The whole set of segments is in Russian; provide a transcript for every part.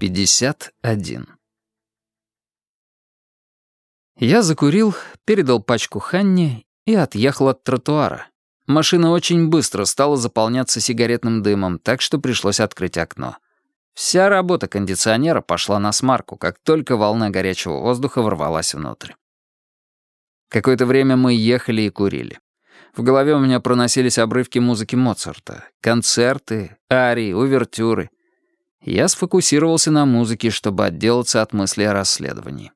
51. Я закурил, передал пачку Ханне и отъехал от тротуара. Машина очень быстро стала заполняться сигаретным дымом, так что пришлось открыть окно. Вся работа кондиционера пошла на смарку, как только волна горячего воздуха ворвалась внутрь. Какое-то время мы ехали и курили. В голове у меня проносились обрывки музыки Моцарта, концерты, арии, увертюры. Я сфокусировался на музыке, чтобы отделаться от мысли о расследовании.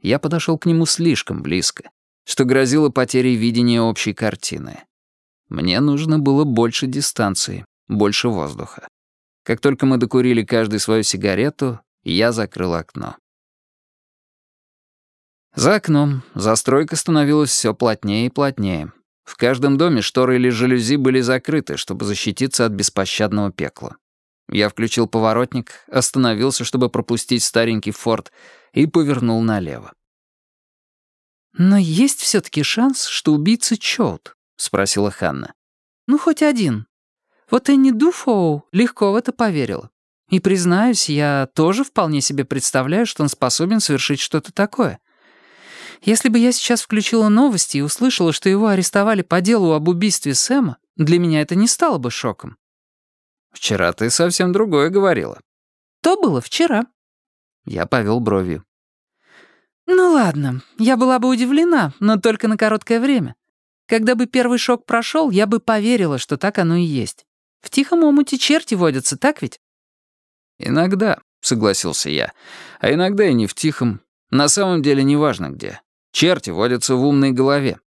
Я подошел к нему слишком близко, что грозило потерей видения общей картины. Мне нужно было больше дистанции, больше воздуха. Как только мы докурили каждый свою сигарету, я закрыл окно. За окном застройка становилась все плотнее и плотнее. В каждом доме шторы или жалюзи были закрыты, чтобы защититься от беспощадного пекла. Я включил поворотник, остановился, чтобы пропустить старенький форт, и повернул налево. «Но есть все-таки шанс, что убийца Чоут?» — спросила Ханна. «Ну, хоть один. Вот Энни Дуфоу легко в это поверила. И, признаюсь, я тоже вполне себе представляю, что он способен совершить что-то такое. Если бы я сейчас включила новости и услышала, что его арестовали по делу об убийстве Сэма, для меня это не стало бы шоком. Вчера ты совсем другое говорила. То было вчера. Я повел бровью. Ну ладно, я была бы удивлена, но только на короткое время. Когда бы первый шок прошел, я бы поверила, что так оно и есть. В тихом омуте черти водятся, так ведь? Иногда, согласился я. А иногда и не в тихом. На самом деле неважно где. Черти водятся в умной голове.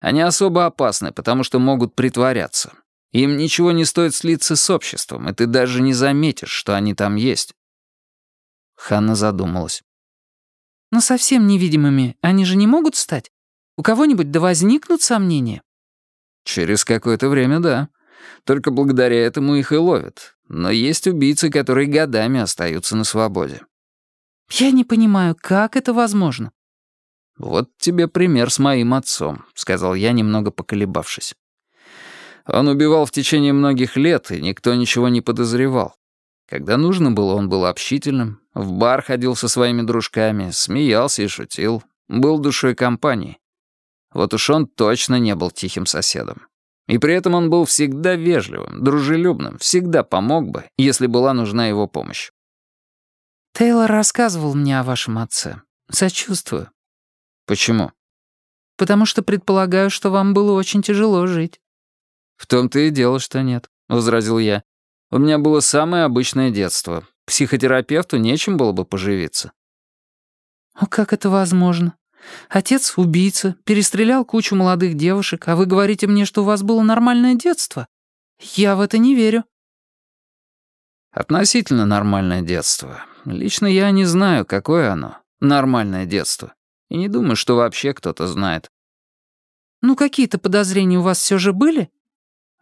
Они особо опасны, потому что могут притворяться. Им ничего не стоит слиться с обществом, и ты даже не заметишь, что они там есть. Ханна задумалась. Но совсем невидимыми они же не могут стать? У кого-нибудь да возникнут сомнения? Через какое-то время, да. Только благодаря этому их и ловят. Но есть убийцы, которые годами остаются на свободе. Я не понимаю, как это возможно? «Вот тебе пример с моим отцом», — сказал я, немного поколебавшись. Он убивал в течение многих лет, и никто ничего не подозревал. Когда нужно было, он был общительным, в бар ходил со своими дружками, смеялся и шутил, был душой компании. Вот уж он точно не был тихим соседом. И при этом он был всегда вежливым, дружелюбным, всегда помог бы, если была нужна его помощь. «Тейлор рассказывал мне о вашем отце. Сочувствую». «Почему?» «Потому что предполагаю, что вам было очень тяжело жить». «В том-то и дело, что нет», — возразил я. «У меня было самое обычное детство. Психотерапевту нечем было бы поживиться». «А как это возможно? Отец — убийца, перестрелял кучу молодых девушек, а вы говорите мне, что у вас было нормальное детство? Я в это не верю». Относительно нормальное детство. Лично я не знаю, какое оно, нормальное детство. И не думаю, что вообще кто-то знает. Ну, какие-то подозрения у вас все же были?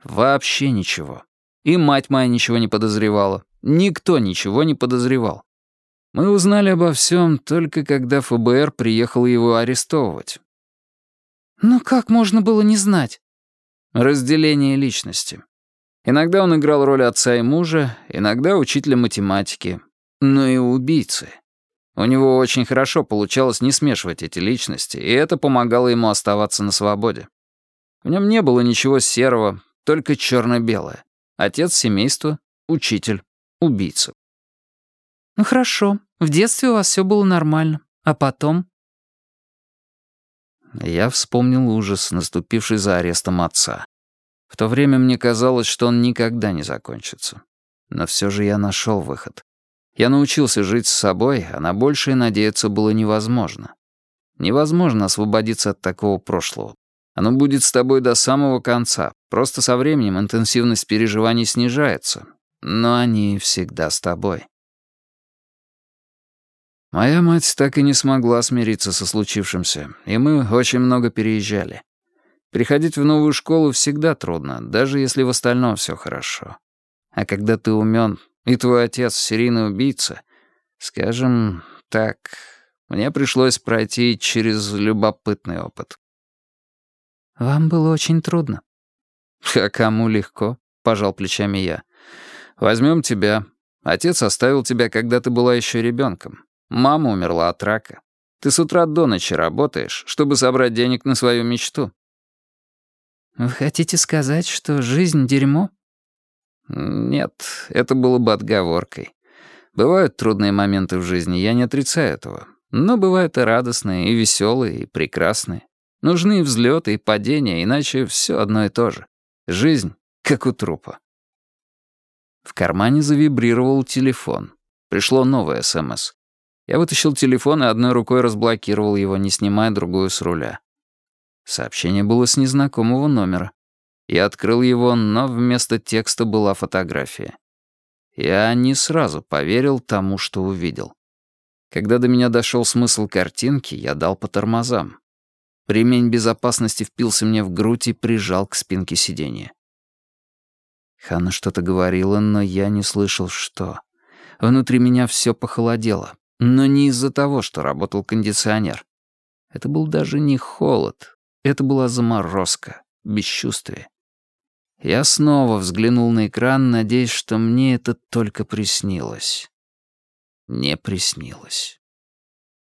Вообще ничего. И мать моя ничего не подозревала. Никто ничего не подозревал. Мы узнали обо всем только когда ФБР приехал его арестовывать. Но как можно было не знать? Разделение личности. Иногда он играл роль отца и мужа, иногда учителя математики, но и убийцы. У него очень хорошо получалось не смешивать эти личности, и это помогало ему оставаться на свободе. В нем не было ничего серого, только черно-белое. Отец семейства, учитель, убийца. Ну хорошо, в детстве у вас все было нормально. А потом? Я вспомнил ужас, наступивший за арестом отца. В то время мне казалось, что он никогда не закончится. Но все же я нашел выход. Я научился жить с собой, а на большее надеяться было невозможно. Невозможно освободиться от такого прошлого. Оно будет с тобой до самого конца. Просто со временем интенсивность переживаний снижается. Но они всегда с тобой. Моя мать так и не смогла смириться со случившимся, и мы очень много переезжали. Приходить в новую школу всегда трудно, даже если в остальном все хорошо. А когда ты умен, и твой отец серийный убийца, скажем так, мне пришлось пройти через любопытный опыт. Вам было очень трудно. А кому легко, пожал плечами я. Возьмем тебя. Отец оставил тебя, когда ты была еще ребенком. Мама умерла от рака. Ты с утра до ночи работаешь, чтобы собрать денег на свою мечту». «Вы хотите сказать, что жизнь — дерьмо?» «Нет, это было бы отговоркой. Бывают трудные моменты в жизни, я не отрицаю этого. Но бывают и радостные, и веселые, и прекрасные. Нужны взлеты, и падения, иначе все одно и то же. Жизнь, как у трупа». В кармане завибрировал телефон. Пришло новое СМС. Я вытащил телефон и одной рукой разблокировал его, не снимая другую с руля. Сообщение было с незнакомого номера. Я открыл его, но вместо текста была фотография. Я не сразу поверил тому, что увидел. Когда до меня дошел смысл картинки, я дал по тормозам. Ремень безопасности впился мне в грудь и прижал к спинке сиденья. Ханна что-то говорила, но я не слышал, что. Внутри меня все похолодело. Но не из-за того, что работал кондиционер. Это был даже не холод. Это была заморозка, бесчувствие. Я снова взглянул на экран, надеясь, что мне это только приснилось. Не приснилось.